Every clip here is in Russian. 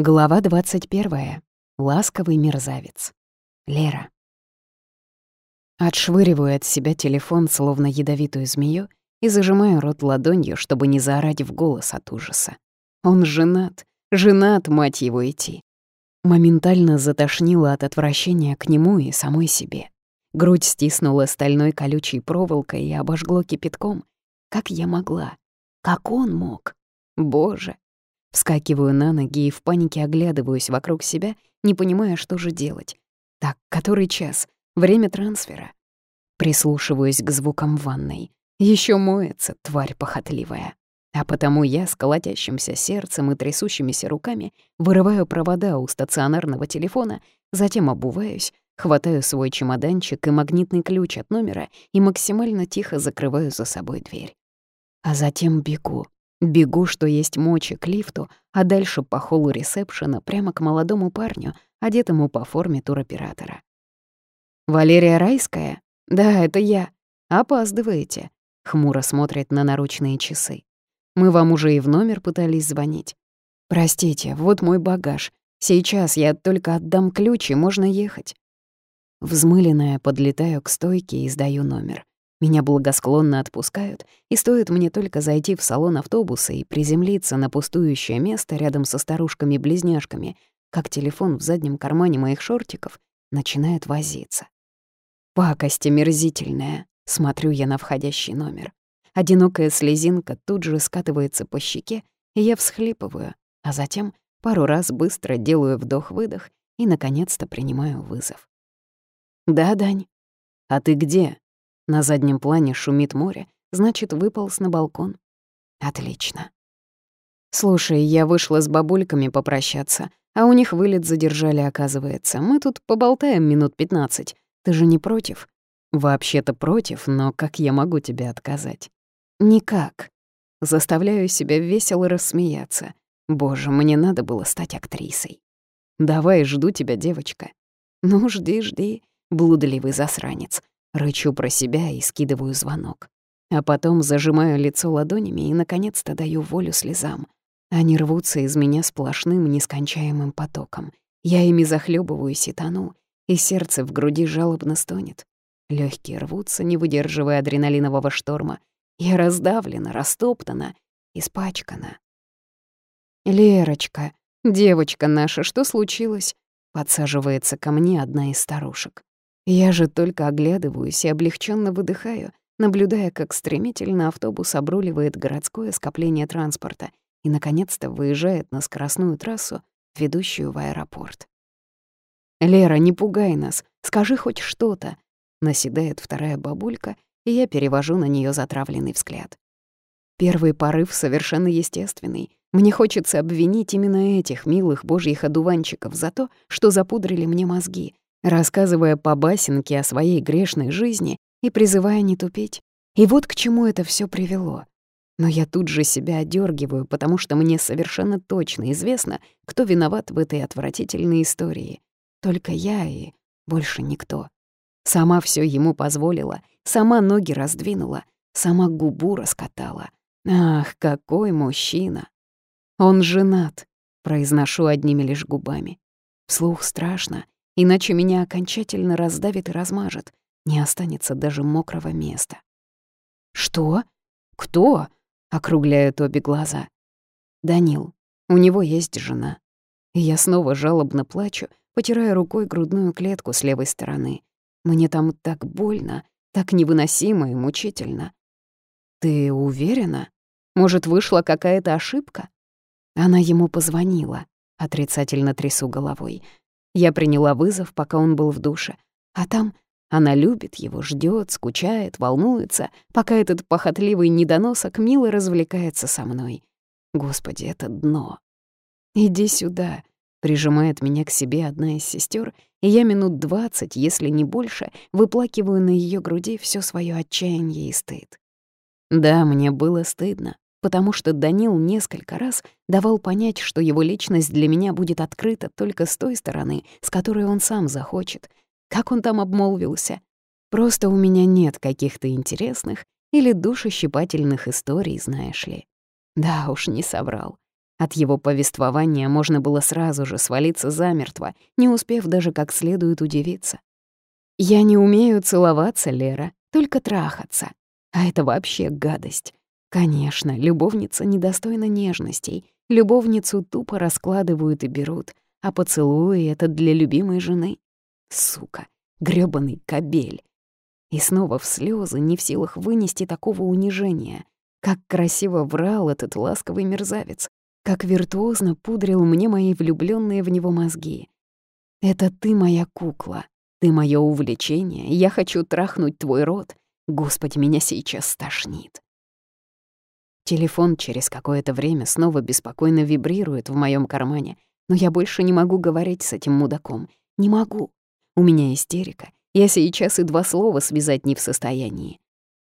Глава 21. Ласковый мерзавец. Лера. Отшвыриваю от себя телефон, словно ядовитую змею, и зажимаю рот ладонью, чтобы не заорать в голос от ужаса. Он женат, женат, мать его, идти. Моментально затошнило от отвращения к нему и самой себе. Грудь стиснула стальной колючей проволокой и обожгло кипятком. Как я могла? Как он мог? Боже, Вскакиваю на ноги и в панике оглядываюсь вокруг себя, не понимая, что же делать. Так, который час? Время трансфера. Прислушиваюсь к звукам ванной. Еще моется, тварь похотливая. А потому я с колотящимся сердцем и трясущимися руками вырываю провода у стационарного телефона, затем обуваюсь, хватаю свой чемоданчик и магнитный ключ от номера и максимально тихо закрываю за собой дверь. А затем бегу, Бегу, что есть мочи, к лифту, а дальше по холлу ресепшена прямо к молодому парню, одетому по форме туроператора. «Валерия Райская? Да, это я. Опаздываете», — хмуро смотрит на наручные часы. «Мы вам уже и в номер пытались звонить. Простите, вот мой багаж. Сейчас я только отдам ключ, и можно ехать». Взмыленная подлетаю к стойке и сдаю номер. Меня благосклонно отпускают, и стоит мне только зайти в салон автобуса и приземлиться на пустующее место рядом со старушками-близняшками, как телефон в заднем кармане моих шортиков начинает возиться. Пакость омерзительная, смотрю я на входящий номер. Одинокая слезинка тут же скатывается по щеке, и я всхлипываю, а затем пару раз быстро делаю вдох-выдох и, наконец-то, принимаю вызов. «Да, Дань. А ты где?» На заднем плане шумит море, значит, выполз на балкон. Отлично. Слушай, я вышла с бабульками попрощаться, а у них вылет задержали, оказывается. Мы тут поболтаем минут пятнадцать. Ты же не против? Вообще-то против, но как я могу тебе отказать? Никак. Заставляю себя весело рассмеяться. Боже, мне надо было стать актрисой. Давай, жду тебя, девочка. Ну, жди, жди, блудливый засранец. Рычу про себя и скидываю звонок. А потом зажимаю лицо ладонями и, наконец-то, даю волю слезам. Они рвутся из меня сплошным, нескончаемым потоком. Я ими захлебываюсь и тону, и сердце в груди жалобно стонет. Легкие рвутся, не выдерживая адреналинового шторма. Я раздавлена, растоптана, испачкана. «Лерочка, девочка наша, что случилось?» Подсаживается ко мне одна из старушек. Я же только оглядываюсь и облегченно выдыхаю, наблюдая, как стремительно автобус обруливает городское скопление транспорта и, наконец-то, выезжает на скоростную трассу, ведущую в аэропорт. «Лера, не пугай нас, скажи хоть что-то», — наседает вторая бабулька, и я перевожу на нее затравленный взгляд. Первый порыв совершенно естественный. Мне хочется обвинить именно этих милых божьих одуванчиков за то, что запудрили мне мозги, рассказывая по басенке о своей грешной жизни и призывая не тупить. И вот к чему это все привело. Но я тут же себя одергиваю, потому что мне совершенно точно известно, кто виноват в этой отвратительной истории. Только я и больше никто. Сама все ему позволила, сама ноги раздвинула, сама губу раскатала. Ах, какой мужчина! Он женат, произношу одними лишь губами. Вслух страшно, иначе меня окончательно раздавит и размажет, не останется даже мокрого места. «Что? Кто?» — округляют обе глаза. «Данил. У него есть жена». И я снова жалобно плачу, потирая рукой грудную клетку с левой стороны. Мне там так больно, так невыносимо и мучительно. «Ты уверена? Может, вышла какая-то ошибка?» Она ему позвонила. Отрицательно трясу головой. Я приняла вызов, пока он был в душе. А там она любит его, ждет, скучает, волнуется, пока этот похотливый недоносок мило развлекается со мной. Господи, это дно. «Иди сюда», — прижимает меня к себе одна из сестер, и я минут двадцать, если не больше, выплакиваю на ее груди все свое отчаяние и стыд. Да, мне было стыдно потому что Данил несколько раз давал понять, что его личность для меня будет открыта только с той стороны, с которой он сам захочет. Как он там обмолвился? Просто у меня нет каких-то интересных или душещипательных историй, знаешь ли. Да уж, не соврал. От его повествования можно было сразу же свалиться замертво, не успев даже как следует удивиться. «Я не умею целоваться, Лера, только трахаться. А это вообще гадость. Конечно, любовница недостойна нежностей. Любовницу тупо раскладывают и берут, а поцелуи — это для любимой жены. Сука, грёбаный кобель. И снова в слезы, не в силах вынести такого унижения. Как красиво врал этот ласковый мерзавец. Как виртуозно пудрил мне мои влюбленные в него мозги. «Это ты моя кукла, ты мое увлечение, я хочу трахнуть твой рот. Господи, меня сейчас стошнит». Телефон через какое-то время снова беспокойно вибрирует в моем кармане, но я больше не могу говорить с этим мудаком. Не могу. У меня истерика. Я сейчас и два слова связать не в состоянии.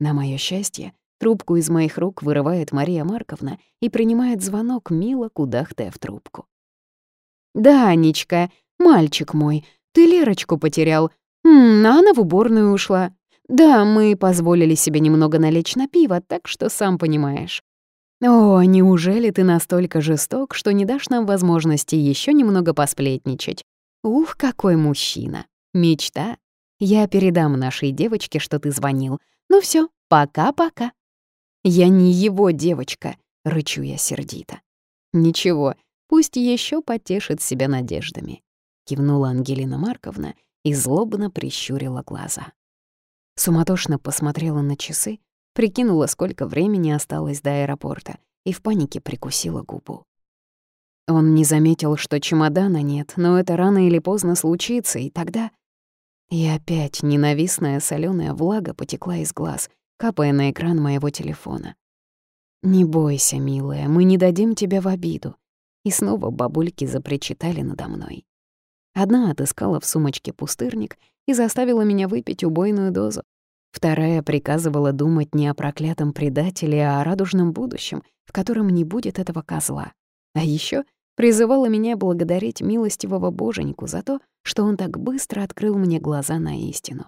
На мое счастье, трубку из моих рук вырывает Мария Марковна и принимает звонок, мило кудахтая в трубку. «Да, Анечка, мальчик мой, ты Лерочку потерял. М -м, она в уборную ушла. Да, мы позволили себе немного налечь на пиво, так что сам понимаешь. О, неужели ты настолько жесток, что не дашь нам возможности еще немного посплетничать? Ух, какой мужчина. Мечта. Я передам нашей девочке, что ты звонил. Ну все, пока-пока. Я не его девочка, рычу я сердито. Ничего, пусть еще потешит себя надеждами. Кивнула Ангелина Марковна и злобно прищурила глаза. Суматошно посмотрела на часы, прикинула, сколько времени осталось до аэропорта, и в панике прикусила губу. Он не заметил, что чемодана нет, но это рано или поздно случится, и тогда... И опять ненавистная соленая влага потекла из глаз, капая на экран моего телефона. «Не бойся, милая, мы не дадим тебя в обиду». И снова бабульки запричитали надо мной. Одна отыскала в сумочке пустырник и заставила меня выпить убойную дозу. Вторая приказывала думать не о проклятом предателе, а о радужном будущем, в котором не будет этого козла. А еще призывала меня благодарить милостивого боженьку за то, что он так быстро открыл мне глаза на истину.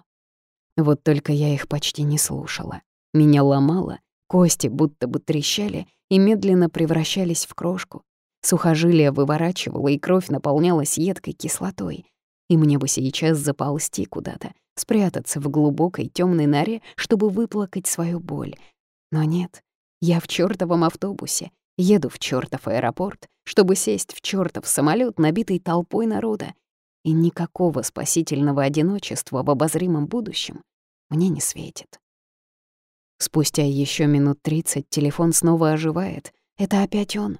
Вот только я их почти не слушала. Меня ломало, кости будто бы трещали и медленно превращались в крошку. Сухожилие выворачивало, и кровь наполнялась едкой кислотой. И мне бы сейчас заползти куда-то, спрятаться в глубокой темной норе, чтобы выплакать свою боль. Но нет, я в чёртовом автобусе, еду в чёртов аэропорт, чтобы сесть в чёртов самолет, набитый толпой народа. И никакого спасительного одиночества в обозримом будущем мне не светит. Спустя еще минут тридцать телефон снова оживает. Это опять он.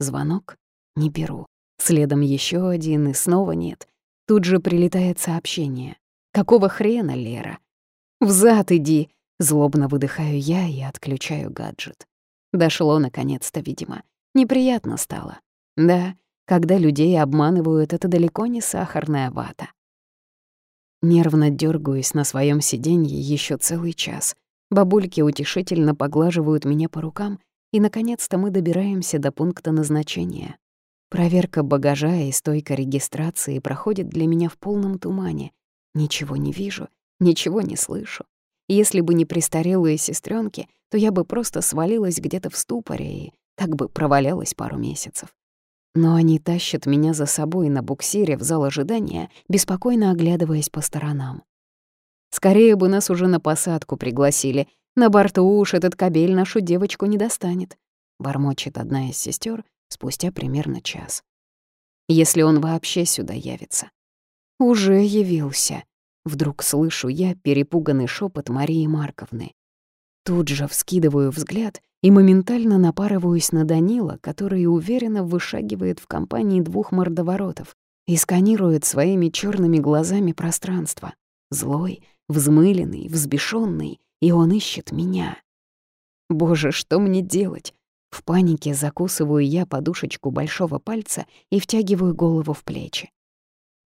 Звонок? Не беру. Следом еще один, и снова нет. Тут же прилетает сообщение. «Какого хрена, Лера?» «Взад иди!» — злобно выдыхаю я и отключаю гаджет. Дошло наконец-то, видимо. Неприятно стало. Да, когда людей обманывают, это далеко не сахарная вата. Нервно дергаюсь на своем сиденье еще целый час. Бабульки утешительно поглаживают меня по рукам, и, наконец-то, мы добираемся до пункта назначения. Проверка багажа и стойка регистрации проходит для меня в полном тумане. Ничего не вижу, ничего не слышу. Если бы не престарелые сестренки, то я бы просто свалилась где-то в ступоре и так бы провалялась пару месяцев. Но они тащат меня за собой на буксире в зал ожидания, беспокойно оглядываясь по сторонам. Скорее бы нас уже на посадку пригласили. На борту уж этот кабель нашу девочку не достанет. Бормочет одна из сестер, спустя примерно час. Если он вообще сюда явится. Уже явился. Вдруг слышу я перепуганный шепот Марии Марковны. Тут же вскидываю взгляд и моментально напарываюсь на Данила, который уверенно вышагивает в компании двух мордоворотов и сканирует своими черными глазами пространство. Злой, взмыленный, взбешенный, и он ищет меня. Боже, что мне делать? В панике закусываю я подушечку большого пальца и втягиваю голову в плечи.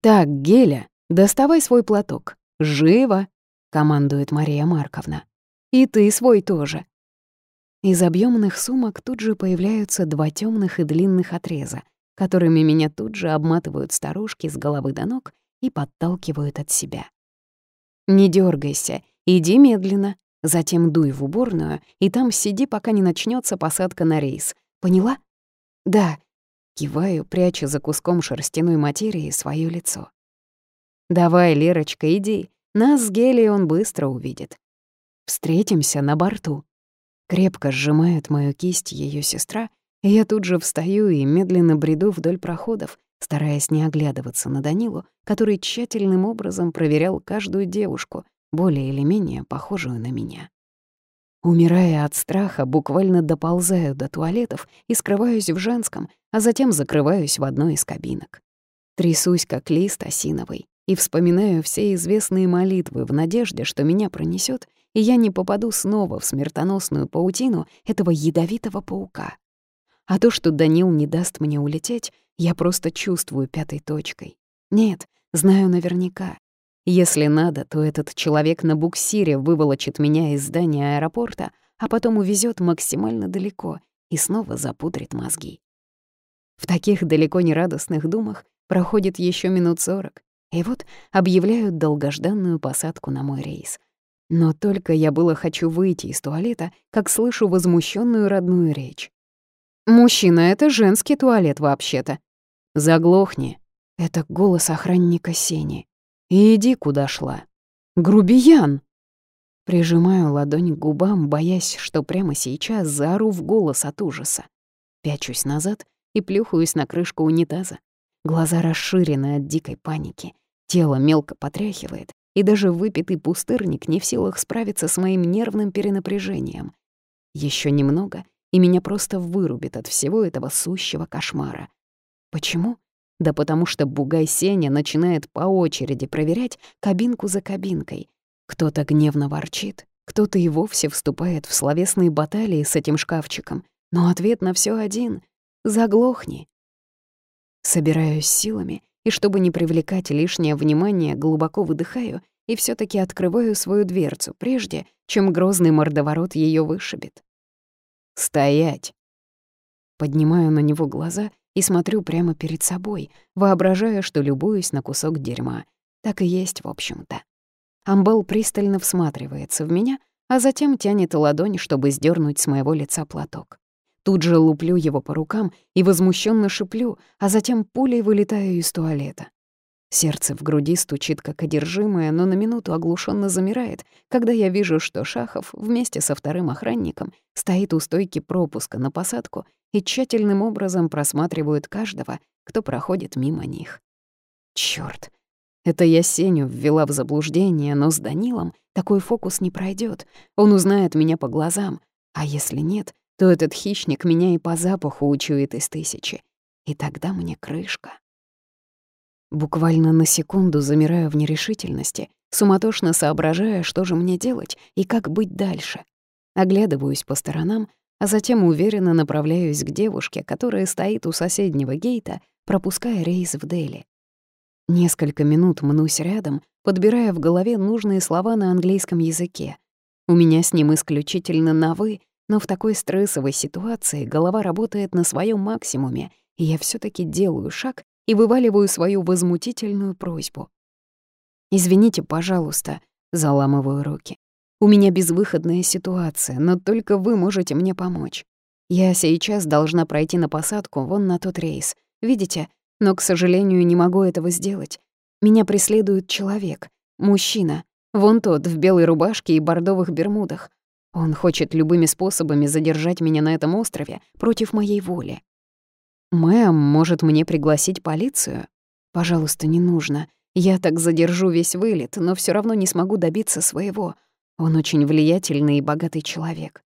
«Так, Геля, доставай свой платок. Живо!» — командует Мария Марковна. «И ты свой тоже». Из объемных сумок тут же появляются два темных и длинных отреза, которыми меня тут же обматывают старушки с головы до ног и подталкивают от себя. «Не дергайся, иди медленно, Затем дуй в уборную и там сиди, пока не начнется посадка на рейс. Поняла? «Да», — киваю, пряча за куском шерстяной материи свое лицо. «Давай, Лерочка, иди. Нас с Гелией он быстро увидит. Встретимся на борту». Крепко сжимает мою кисть ее сестра, и я тут же встаю и медленно бреду вдоль проходов, стараясь не оглядываться на Данилу, который тщательным образом проверял каждую девушку, более или менее похожую на меня. Умирая от страха, буквально доползаю до туалетов и скрываюсь в женском, а затем закрываюсь в одной из кабинок. Трясусь, как лист осиновый, и вспоминаю все известные молитвы в надежде, что меня пронесет, и я не попаду снова в смертоносную паутину этого ядовитого паука. А то, что Данил не даст мне улететь, я просто чувствую пятой точкой. Нет, знаю наверняка. Если надо, то этот человек на буксире выволочит меня из здания аэропорта, а потом увезет максимально далеко и снова запудрит мозги. В таких далеко не радостных думах проходит еще минут сорок, и вот объявляют долгожданную посадку на мой рейс. Но только я было хочу выйти из туалета, как слышу возмущенную родную речь. «Мужчина, это женский туалет вообще-то». «Заглохни». Это голос охранника Сени. «И иди, куда шла». «Грубиян!» Прижимаю ладонь к губам, боясь, что прямо сейчас заору в голос от ужаса. Пячусь назад и плюхаюсь на крышку унитаза. Глаза расширены от дикой паники. Тело мелко потряхивает, и даже выпитый пустырник не в силах справиться с моим нервным перенапряжением. Еще немного, и меня просто вырубит от всего этого сущего кошмара. Почему? Да потому что Бугай Сеня начинает по очереди проверять кабинку за кабинкой. Кто-то гневно ворчит, кто-то и вовсе вступает в словесные баталии с этим шкафчиком. Но ответ на все один — заглохни. Собираюсь силами и, чтобы не привлекать лишнее внимание, глубоко выдыхаю и все таки открываю свою дверцу, прежде чем грозный мордоворот ее вышибет. «Стоять!» Поднимаю на него глаза и смотрю прямо перед собой, воображая, что любуюсь на кусок дерьма. Так и есть, в общем-то. Амбал пристально всматривается в меня, а затем тянет ладонь, чтобы сдернуть с моего лица платок. Тут же луплю его по рукам и возмущенно шиплю, а затем пулей вылетаю из туалета. Сердце в груди стучит как одержимое, но на минуту оглушенно замирает, когда я вижу, что Шахов вместе со вторым охранником стоит у стойки пропуска на посадку и тщательным образом просматривают каждого, кто проходит мимо них. Чёрт! Это я Сеню ввела в заблуждение, но с Данилом такой фокус не пройдет. Он узнает меня по глазам, а если нет, то этот хищник меня и по запаху учует из тысячи. И тогда мне крышка. Буквально на секунду замираю в нерешительности, суматошно соображая, что же мне делать и как быть дальше. Оглядываюсь по сторонам, а затем уверенно направляюсь к девушке, которая стоит у соседнего гейта, пропуская рейс в Дели. Несколько минут мнусь рядом, подбирая в голове нужные слова на английском языке. У меня с ним исключительно на «вы», но в такой стрессовой ситуации голова работает на своем максимуме, и я все таки делаю шаг и вываливаю свою возмутительную просьбу. «Извините, пожалуйста», — заламываю руки. «У меня безвыходная ситуация, но только вы можете мне помочь. Я сейчас должна пройти на посадку вон на тот рейс. Видите? Но, к сожалению, не могу этого сделать. Меня преследует человек, мужчина, вон тот в белой рубашке и бордовых бермудах. Он хочет любыми способами задержать меня на этом острове против моей воли. «Мэм, может мне пригласить полицию?» «Пожалуйста, не нужно. Я так задержу весь вылет, но все равно не смогу добиться своего. Он очень влиятельный и богатый человек.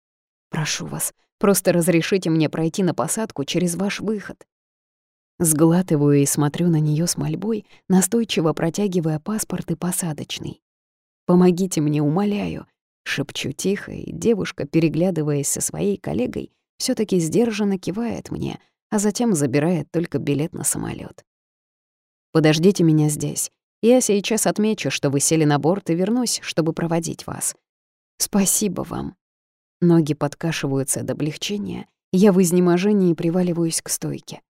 Прошу вас, просто разрешите мне пройти на посадку через ваш выход». Сглатываю и смотрю на нее с мольбой, настойчиво протягивая паспорт и посадочный. «Помогите мне, умоляю», — шепчу тихо, и девушка, переглядываясь со своей коллегой, все таки сдержанно кивает мне — а затем забирает только билет на самолет. «Подождите меня здесь. Я сейчас отмечу, что вы сели на борт и вернусь, чтобы проводить вас. Спасибо вам». Ноги подкашиваются от облегчения, я в изнеможении приваливаюсь к стойке.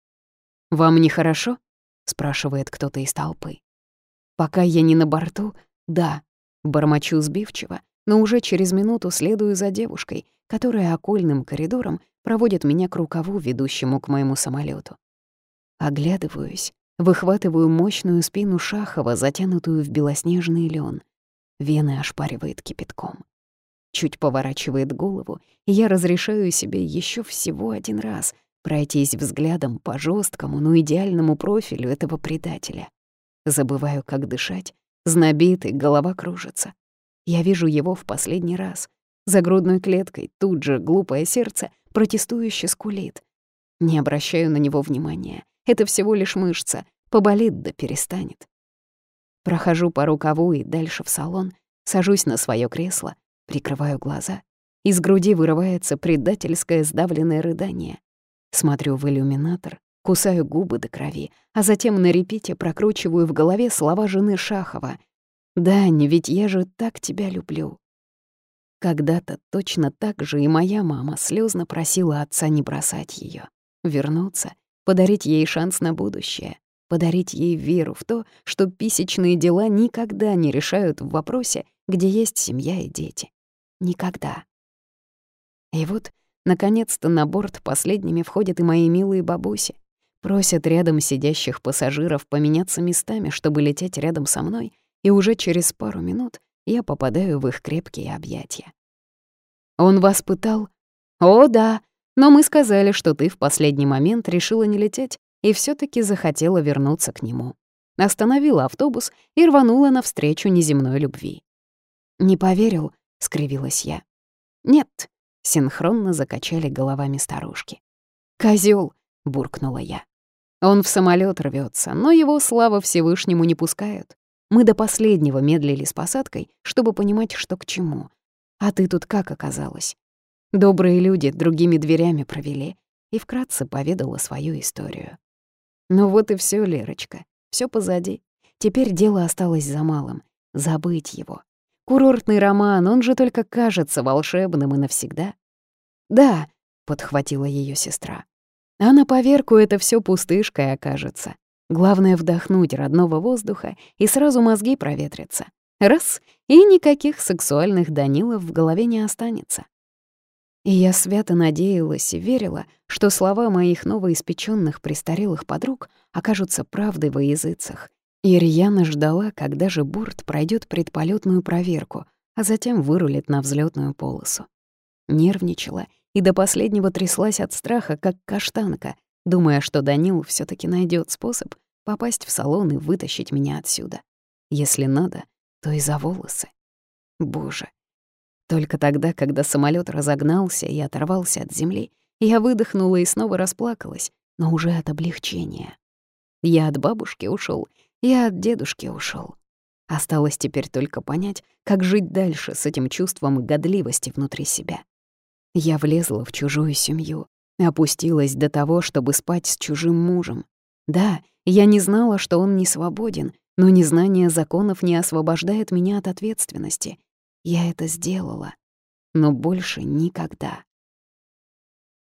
«Вам нехорошо?» — спрашивает кто-то из толпы. «Пока я не на борту, да», — бормочу сбивчиво, но уже через минуту следую за девушкой, которая окольным коридором проводит меня к рукаву, ведущему к моему самолету. Оглядываюсь, выхватываю мощную спину Шахова, затянутую в белоснежный лен. Вены ошпаривает кипятком. Чуть поворачивает голову, и я разрешаю себе еще всего один раз пройтись взглядом по жесткому, но идеальному профилю этого предателя. Забываю, как дышать, знобит и голова кружится. Я вижу его в последний раз. За грудной клеткой тут же глупое сердце протестующе скулит. Не обращаю на него внимания. Это всего лишь мышца. Поболит да перестанет. Прохожу по рукаву и дальше в салон, сажусь на свое кресло, прикрываю глаза. Из груди вырывается предательское сдавленное рыдание. Смотрю в иллюминатор, кусаю губы до крови, а затем на репите прокручиваю в голове слова жены Шахова. «Дань, ведь я же так тебя люблю». Когда-то точно так же и моя мама слезно просила отца не бросать ее, вернуться, подарить ей шанс на будущее, подарить ей веру в то, что писечные дела никогда не решают в вопросе, где есть семья и дети. Никогда. И вот, наконец-то, на борт последними входят и мои милые бабуси. Просят рядом сидящих пассажиров поменяться местами, чтобы лететь рядом со мной, и уже через пару минут я попадаю в их крепкие объятия. «Он вас пытал?» «О, да, но мы сказали, что ты в последний момент решила не лететь и все таки захотела вернуться к нему. Остановила автобус и рванула навстречу неземной любви. «Не поверил?» — скривилась я. «Нет», — синхронно закачали головами старушки. «Козёл!» — буркнула я. «Он в самолет рвется, но его, слава Всевышнему, не пускают. Мы до последнего медлили с посадкой, чтобы понимать, что к чему. А ты тут как оказалась?» Добрые люди другими дверями провели и вкратце поведала свою историю. Ну вот и все, Лерочка, все позади. Теперь дело осталось за малым — забыть его. Курортный роман, он же только кажется волшебным и навсегда. «Да», — подхватила ее сестра. «А на поверку это все пустышкой окажется. Главное — вдохнуть родного воздуха, и сразу мозги проветрятся. Раз — и никаких сексуальных Данилов в голове не останется». И я свято надеялась и верила, что слова моих новоиспечённых престарелых подруг окажутся правдой во языцах, и рьяно ждала, когда же борт пройдет предполетную проверку, а затем вырулит на взлетную полосу. Нервничала и до последнего тряслась от страха, как каштанка, думая, что Данил все таки найдет способ попасть в салон и вытащить меня отсюда. Если надо, то и за волосы. Боже. Только тогда, когда самолет разогнался и оторвался от земли, я выдохнула и снова расплакалась, но уже от облегчения. Я от бабушки ушел я от дедушки ушел. Осталось теперь только понять, как жить дальше с этим чувством годливости внутри себя. Я влезла в чужую семью, опустилась до того, чтобы спать с чужим мужем. Да, я не знала, что он не свободен, но незнание законов не освобождает меня от ответственности. Я это сделала, но больше никогда.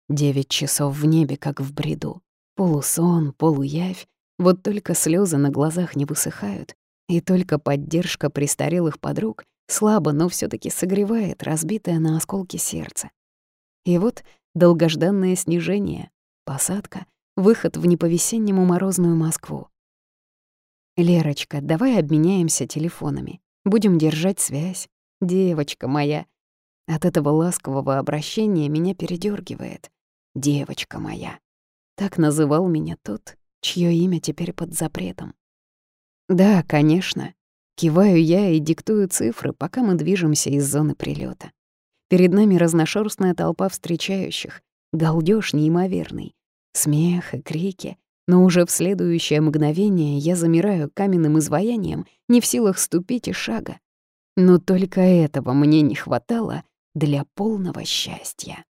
Девять часов в небе, как в бреду. Полусон, полуявь, вот только слезы на глазах не высыхают, и только поддержка престарелых подруг слабо, но все таки согревает разбитое на осколки сердце. И вот долгожданное снижение, посадка, выход в неповесеннему морозную Москву. «Лерочка, давай обменяемся телефонами. Будем держать связь. Девочка моя». От этого ласкового обращения меня передергивает. «Девочка моя». Так называл меня тот, чье имя теперь под запретом. Да, конечно. Киваю я и диктую цифры, пока мы движемся из зоны прилета. Перед нами разношерстная толпа встречающих, галдёж неимоверный, смех и крики, но уже в следующее мгновение я замираю каменным изваянием, не в силах ступить и шага. Но только этого мне не хватало для полного счастья.